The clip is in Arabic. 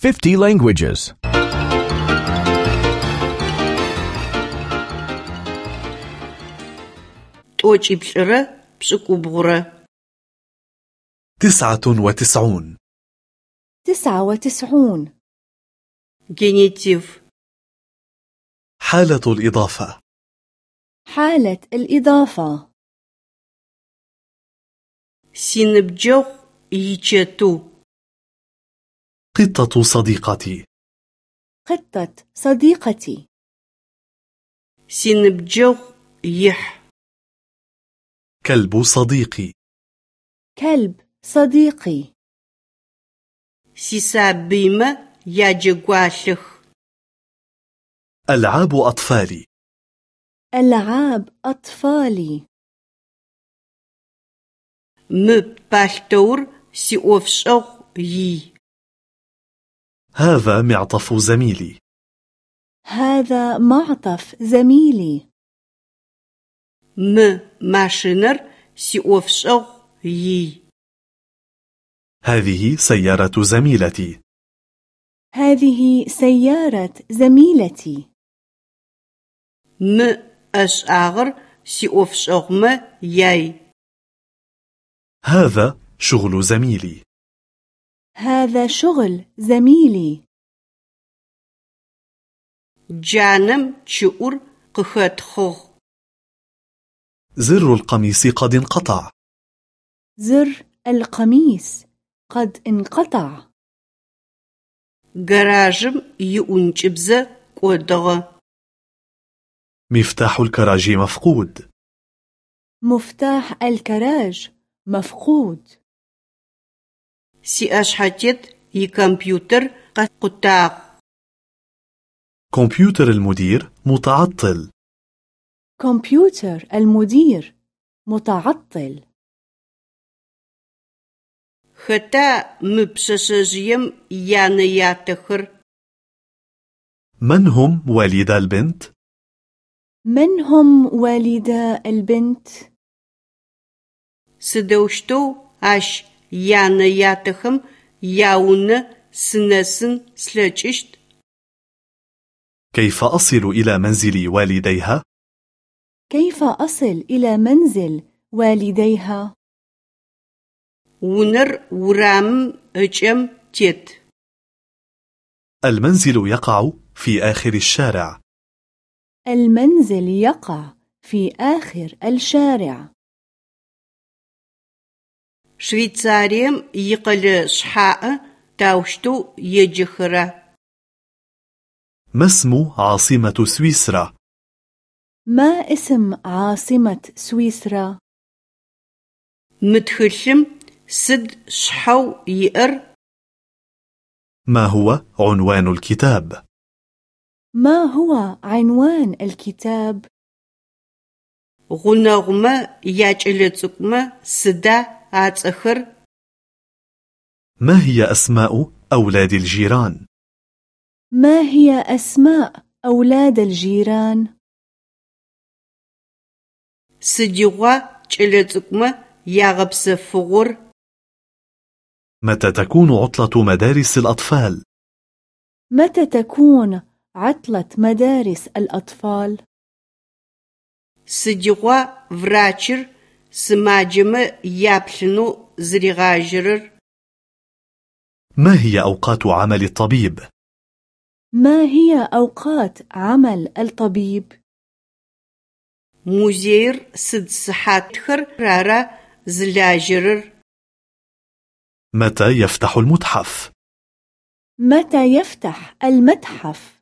50 languages. 90 بشكوبغرة 99 99 جينيتيف حالة الإضافة. حالة الإضافة. سينبجوخ يجتو قطة صديقتي. قطة صديقتي. سنبجغ يح. كلب صديقي. كلب صديقي. سيسابيما ياجغوالخ ألعاب أطفالي. ألعاب أطفالي. مبالتور سيوفشوغ يي. هذا معطف زميلي. هذا معطف زميلي. Mı maşşiner si'ofş'eğu yiy. هذه سيارة زميلتي. هذه سيارة زميلتي. Mı ış'ağır si'ofş'eğume yay. هذا شغل زميلي. هذا شغل زميلي. جانم چور قخاتخوغ زر القميص قد انقطع. زر القميص قد انقطع. جراجم يونچبزه قودغه مفتاح الكراج مفقود. مفتاح الكراج مفقود. سيأشحتت يكمبيوتر قطاع كمبيوتر المدير متعطل كمبيوتر المدير متعطل خطأ مبسسجيم يانياتخر يعني من هم والدا البنت؟ من هم والدا البنت؟ سدوشتو أش янэ-ятэхэм яунэ сынэсын слъэкӏыщт? كيف أصل إلى منزل والديها؟ كيف أصل إلى منزل والديها؟ Унэр урамым ыкӏэм тет. المنزل يقع في آخر الشارع المنزل يقع في آخر الشارع Швейцарием икъэлэ шъхьаӏэ таущтэу еджэхэра? ما اسم عاصمة سويسرا؟ ما اسم عاصمة سويسرا؟ Мы тхылъым сыд шъхьэу иӏэр? ما هو عنوان الكتاب؟ ما هو عنوان الكتاب؟ Гъунэгъумэ якӏэлэцӏыкӏумэ сыда ацӏэхэр? ما هي أسماء أولاد الجيران؟ ما هي أسماء أولاد الجيران؟ Сыдигъуа кӏэлэцӏыкӏумэ ягъэпсэфыгъор? متى تكون عطلة مدارس الأطفال؟ متى تكون عطلة مدارس الأطفال؟ Сыдигъуа врачыр сымаджэмэ яплъынэу зыригъажьэрэр? ما هي أوقات عمل الطبيب؟ ما هي أوقات عمل الطبيب؟ Музеир сыд сыхьатхэр ара зылажьэрэр? متى يفتح المتحف؟ متى يفتح المتحف؟